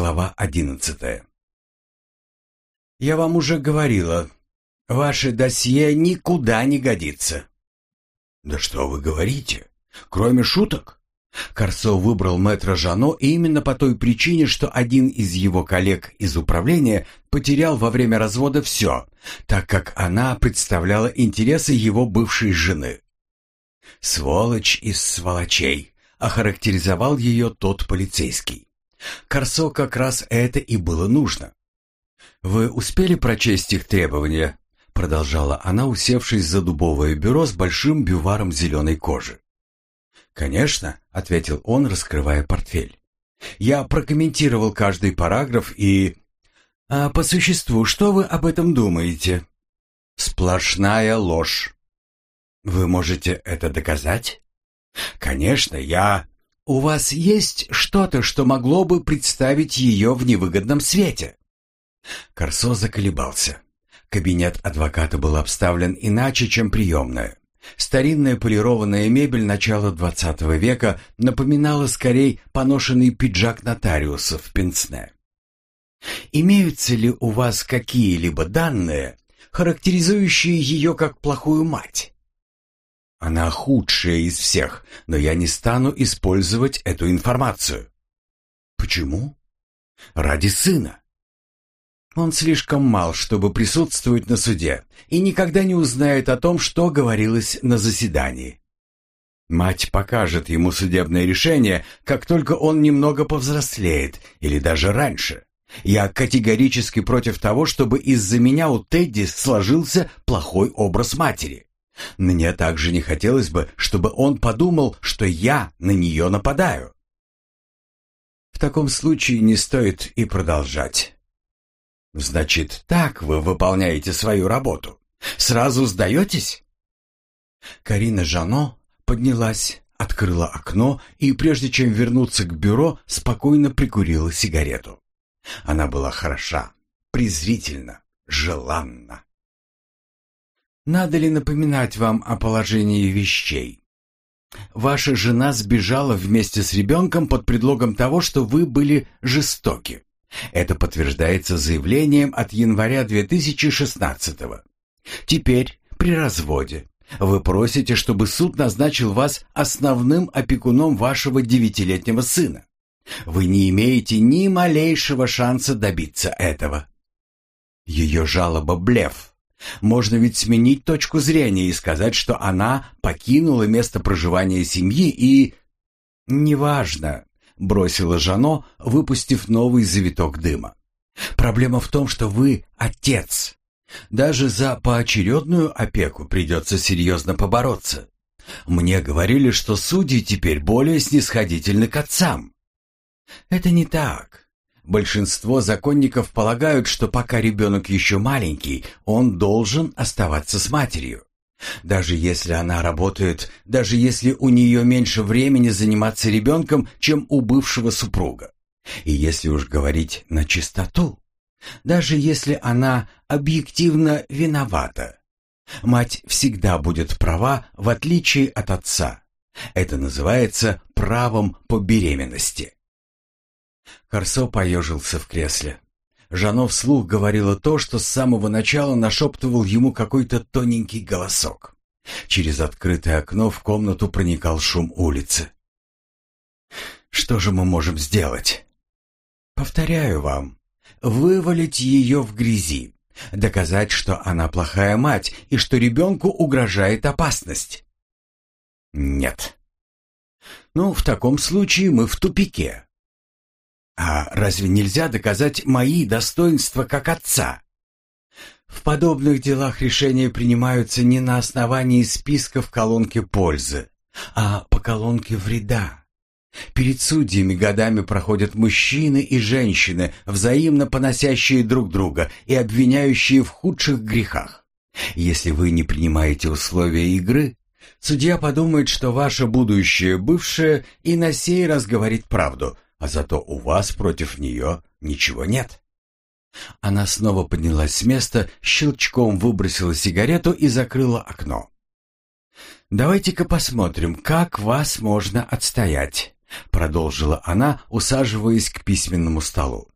Глава одиннадцатая. «Я вам уже говорила, ваше досье никуда не годится». «Да что вы говорите? Кроме шуток?» Корсо выбрал мэтра Жано именно по той причине, что один из его коллег из управления потерял во время развода все, так как она представляла интересы его бывшей жены. «Сволочь из сволочей», — охарактеризовал ее тот полицейский. Корсо как раз это и было нужно. «Вы успели прочесть их требования?» Продолжала она, усевшись за дубовое бюро с большим бюваром зеленой кожи. «Конечно», — ответил он, раскрывая портфель. «Я прокомментировал каждый параграф и...» «А по существу, что вы об этом думаете?» «Сплошная ложь». «Вы можете это доказать?» «Конечно, я...» «У вас есть что-то, что могло бы представить ее в невыгодном свете?» Корсо заколебался. Кабинет адвоката был обставлен иначе, чем приемная. Старинная полированная мебель начала XX века напоминала скорее поношенный пиджак нотариуса в пенсне. «Имеются ли у вас какие-либо данные, характеризующие ее как плохую мать?» Она худшая из всех, но я не стану использовать эту информацию. Почему? Ради сына. Он слишком мал, чтобы присутствовать на суде, и никогда не узнает о том, что говорилось на заседании. Мать покажет ему судебное решение, как только он немного повзрослеет, или даже раньше. Я категорически против того, чтобы из-за меня у Тедди сложился плохой образ матери. Мне также не хотелось бы, чтобы он подумал, что я на нее нападаю. В таком случае не стоит и продолжать. Значит, так вы выполняете свою работу? Сразу сдаетесь? Карина Жано поднялась, открыла окно и, прежде чем вернуться к бюро, спокойно прикурила сигарету. Она была хороша, презрительна, желанна. Надо ли напоминать вам о положении вещей? Ваша жена сбежала вместе с ребенком под предлогом того, что вы были жестоки. Это подтверждается заявлением от января 2016 -го. Теперь, при разводе, вы просите, чтобы суд назначил вас основным опекуном вашего девятилетнего сына. Вы не имеете ни малейшего шанса добиться этого. Ее жалоба – блеф. Можно ведь сменить точку зрения и сказать, что она покинула место проживания семьи и... «Неважно», — бросила Жано, выпустив новый завиток дыма. «Проблема в том, что вы отец. Даже за поочередную опеку придется серьезно побороться. Мне говорили, что судьи теперь более снисходительны к отцам». «Это не так. Большинство законников полагают, что пока ребенок еще маленький, он должен оставаться с матерью. Даже если она работает, даже если у нее меньше времени заниматься ребенком, чем у бывшего супруга. И если уж говорить на чистоту, даже если она объективно виновата, мать всегда будет права, в отличие от отца. Это называется правом по беременности. Корсо поежился в кресле. Жано вслух говорила то, что с самого начала нашептывал ему какой-то тоненький голосок. Через открытое окно в комнату проникал шум улицы. «Что же мы можем сделать?» «Повторяю вам, вывалить ее в грязи, доказать, что она плохая мать и что ребенку угрожает опасность». «Нет». «Ну, в таком случае мы в тупике. А разве нельзя доказать мои достоинства как отца? В подобных делах решения принимаются не на основании списка в колонке пользы, а по колонке вреда. Перед судьями годами проходят мужчины и женщины, взаимно поносящие друг друга и обвиняющие в худших грехах. Если вы не принимаете условия игры, судья подумает, что ваша будущее бывшее и на сей раз говорит правду – а зато у вас против нее ничего нет». Она снова поднялась с места, щелчком выбросила сигарету и закрыла окно. «Давайте-ка посмотрим, как вас можно отстоять. продолжила она, усаживаясь к письменному столу.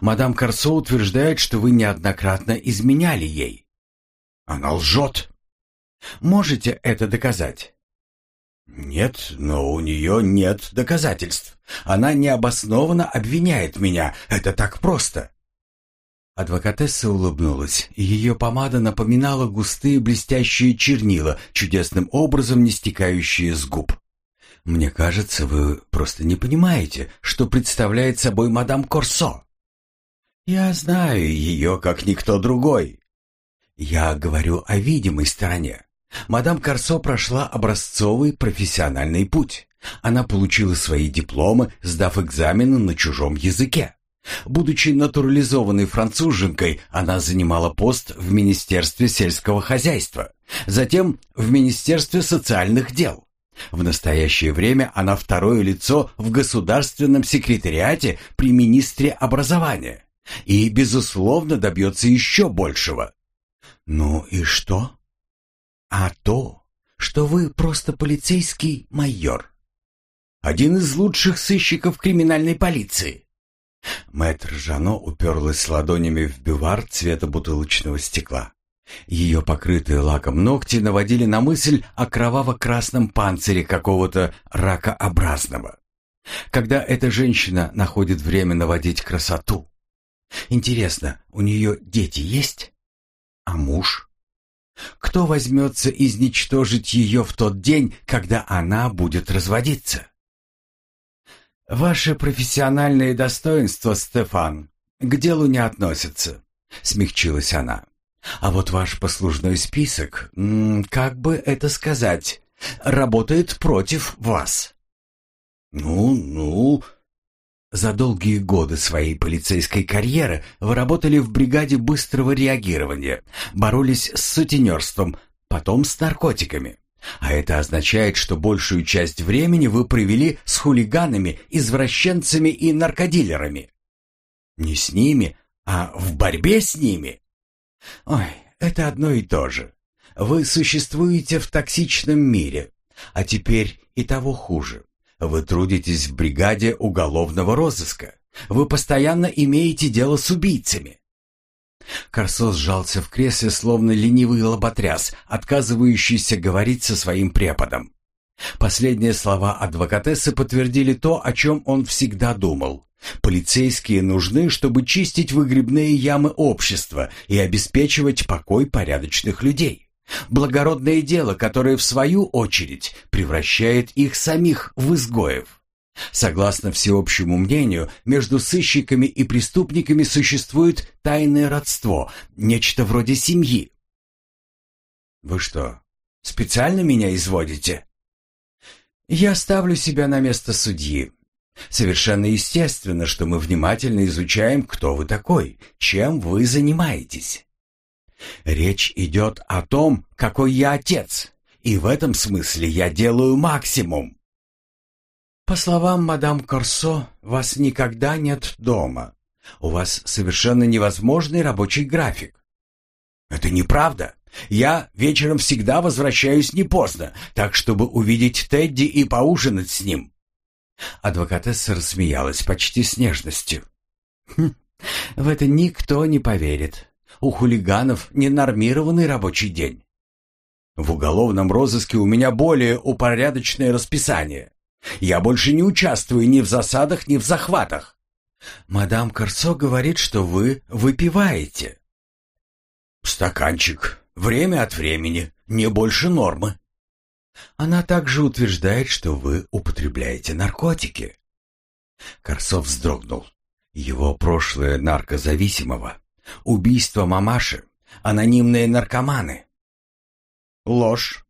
Мадам Корсо утверждает, что вы неоднократно изменяли ей. Она лжет. Можете это доказать? Нет, но у нее нет доказательств. Она необоснованно обвиняет меня. Это так просто. Адвокатесса улыбнулась. Ее помада напоминала густые блестящие чернила, чудесным образом не стекающие с губ. «Мне кажется, вы просто не понимаете, что представляет собой мадам Корсо». «Я знаю ее, как никто другой». «Я говорю о видимой стороне. Мадам Корсо прошла образцовый профессиональный путь. Она получила свои дипломы, сдав экзамены на чужом языке. Будучи натурализованной француженкой, она занимала пост в Министерстве сельского хозяйства, затем в Министерстве социальных дел. В настоящее время она второе лицо в государственном секретариате при министре образования и, безусловно, добьется еще большего. Ну и что? А то, что вы просто полицейский майор. Один из лучших сыщиков криминальной полиции. Мэтр Жано уперлась ладонями в бювар цвета бутылочного стекла. Ее покрытые лаком ногти наводили на мысль о кроваво-красном панцире какого-то ракообразного. Когда эта женщина находит время наводить красоту. Интересно, у нее дети есть? А муж? Кто возьмется изничтожить ее в тот день, когда она будет разводиться? «Ваши профессиональные достоинства, Стефан, к делу не относятся», — смягчилась она. «А вот ваш послужной список, как бы это сказать, работает против вас». «Ну, ну...» За долгие годы своей полицейской карьеры вы работали в бригаде быстрого реагирования, боролись с сутенерством, потом с наркотиками. А это означает, что большую часть времени вы провели с хулиганами, извращенцами и наркодилерами. Не с ними, а в борьбе с ними. Ой, это одно и то же. Вы существуете в токсичном мире, а теперь и того хуже. Вы трудитесь в бригаде уголовного розыска. Вы постоянно имеете дело с убийцами. Корсо сжался в кресле, словно ленивый лоботряс, отказывающийся говорить со своим преподом. Последние слова адвокатессы подтвердили то, о чем он всегда думал. Полицейские нужны, чтобы чистить выгребные ямы общества и обеспечивать покой порядочных людей. Благородное дело, которое в свою очередь превращает их самих в изгоев. Согласно всеобщему мнению, между сыщиками и преступниками существует тайное родство, нечто вроде семьи. Вы что, специально меня изводите? Я ставлю себя на место судьи. Совершенно естественно, что мы внимательно изучаем, кто вы такой, чем вы занимаетесь. Речь идет о том, какой я отец, и в этом смысле я делаю максимум. По словам мадам Корсо, вас никогда нет дома. У вас совершенно невозможный рабочий график. Это неправда. Я вечером всегда возвращаюсь не поздно, так чтобы увидеть Тедди и поужинать с ним. Адвокатесса рассмеялась почти с нежностью. Хм, в это никто не поверит. У хулиганов ненормированный рабочий день. В уголовном розыске у меня более упорядоченное расписание. Я больше не участвую ни в засадах, ни в захватах. Мадам Корцо говорит, что вы выпиваете. Стаканчик. Время от времени. Не больше нормы. Она также утверждает, что вы употребляете наркотики. Корсов вздрогнул. Его прошлое наркозависимого, убийство мамаши, анонимные наркоманы. Ложь.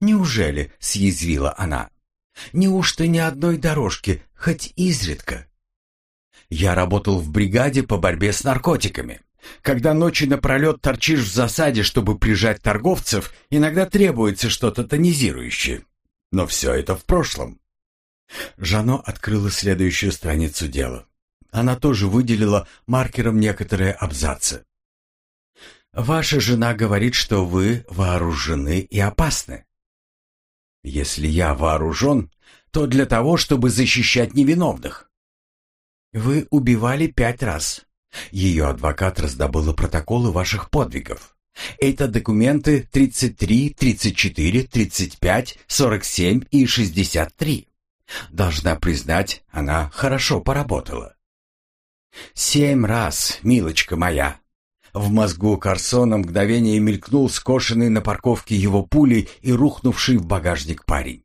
Неужели, съязвила она, Неужто ни одной дорожки, хоть изредка? Я работал в бригаде по борьбе с наркотиками. Когда ночи напролет торчишь в засаде, чтобы прижать торговцев, иногда требуется что-то тонизирующее. Но все это в прошлом. Жано открыла следующую страницу дела. Она тоже выделила маркером некоторые абзацы. «Ваша жена говорит, что вы вооружены и опасны. Если я вооружен, то для того, чтобы защищать невиновных. Вы убивали пять раз. Ее адвокат раздобыла протоколы ваших подвигов. Это документы 33, 34, 35, 47 и 63. Должна признать, она хорошо поработала. Семь раз, милочка моя. В мозгу Карсона мгновение мелькнул скошенный на парковке его пулей и рухнувший в багажник парень.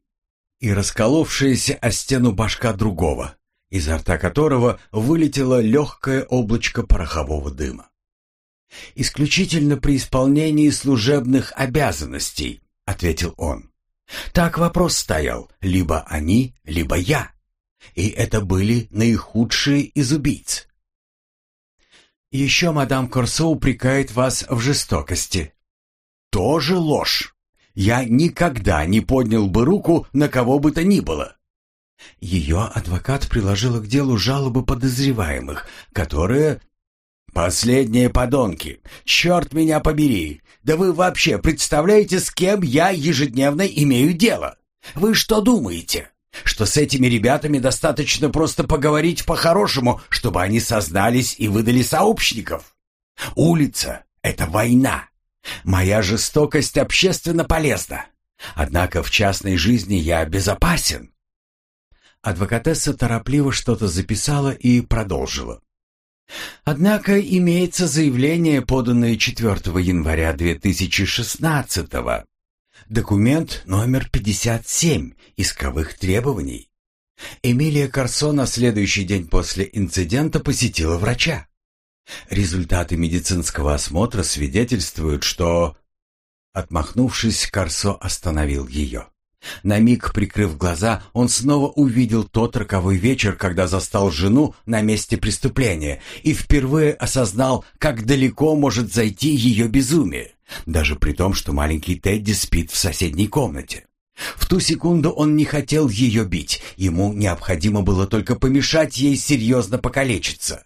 И расколовшаяся о стену башка другого, изо рта которого вылетело легкое облачко порохового дыма. «Исключительно при исполнении служебных обязанностей», — ответил он. «Так вопрос стоял, либо они, либо я. И это были наихудшие из убийц». «Еще мадам Корсо упрекает вас в жестокости». «Тоже ложь. Я никогда не поднял бы руку на кого бы то ни было». Ее адвокат приложила к делу жалобы подозреваемых, которые «Последние подонки! Черт меня побери! Да вы вообще представляете, с кем я ежедневно имею дело? Вы что думаете? Что с этими ребятами достаточно просто поговорить по-хорошему, чтобы они сознались и выдали сообщников? Улица — это война. Моя жестокость общественно полезна. Однако в частной жизни я безопасен». Адвокатесса торопливо что-то записала и продолжила. Однако имеется заявление, поданное 4 января 2016 -го. Документ номер 57 исковых требований. Эмилия Карсо на следующий день после инцидента посетила врача. Результаты медицинского осмотра свидетельствуют, что... Отмахнувшись, Карсо остановил ее. На миг прикрыв глаза, он снова увидел тот роковой вечер, когда застал жену на месте преступления и впервые осознал, как далеко может зайти ее безумие, даже при том, что маленький Тедди спит в соседней комнате. В ту секунду он не хотел ее бить, ему необходимо было только помешать ей серьезно покалечиться.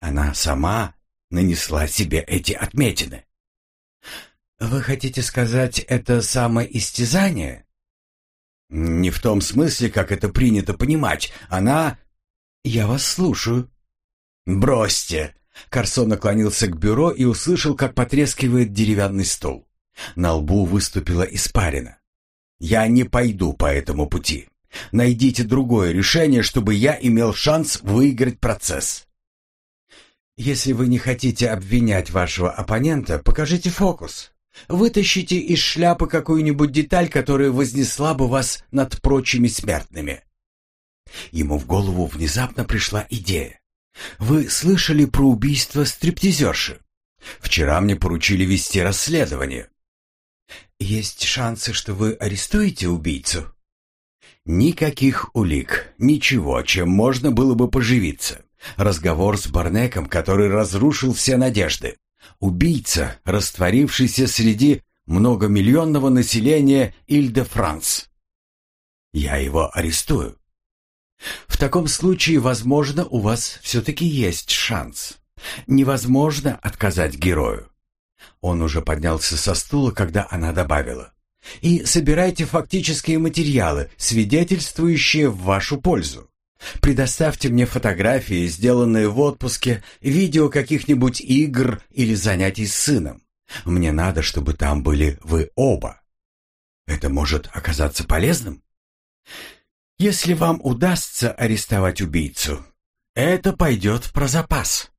Она сама нанесла себе эти отметины. «Вы хотите сказать, это самоистязание?» «Не в том смысле, как это принято понимать. Она...» «Я вас слушаю». «Бросьте!» Карсон наклонился к бюро и услышал, как потрескивает деревянный стол. На лбу выступила испарина. «Я не пойду по этому пути. Найдите другое решение, чтобы я имел шанс выиграть процесс». «Если вы не хотите обвинять вашего оппонента, покажите фокус. Вытащите из шляпы какую-нибудь деталь, которая вознесла бы вас над прочими смертными. Ему в голову внезапно пришла идея. Вы слышали про убийство стриптизерши? Вчера мне поручили вести расследование. Есть шансы, что вы арестуете убийцу? Никаких улик, ничего, чем можно было бы поживиться. Разговор с Барнеком, который разрушил все надежды. Убийца, растворившийся среди многомиллионного населения Иль-де-Франс. Я его арестую. В таком случае, возможно, у вас все-таки есть шанс. Невозможно отказать герою. Он уже поднялся со стула, когда она добавила. И собирайте фактические материалы, свидетельствующие в вашу пользу. Предоставьте мне фотографии, сделанные в отпуске, видео каких-нибудь игр или занятий с сыном. Мне надо, чтобы там были вы оба. Это может оказаться полезным? Если вам удастся арестовать убийцу, это пойдет про запас.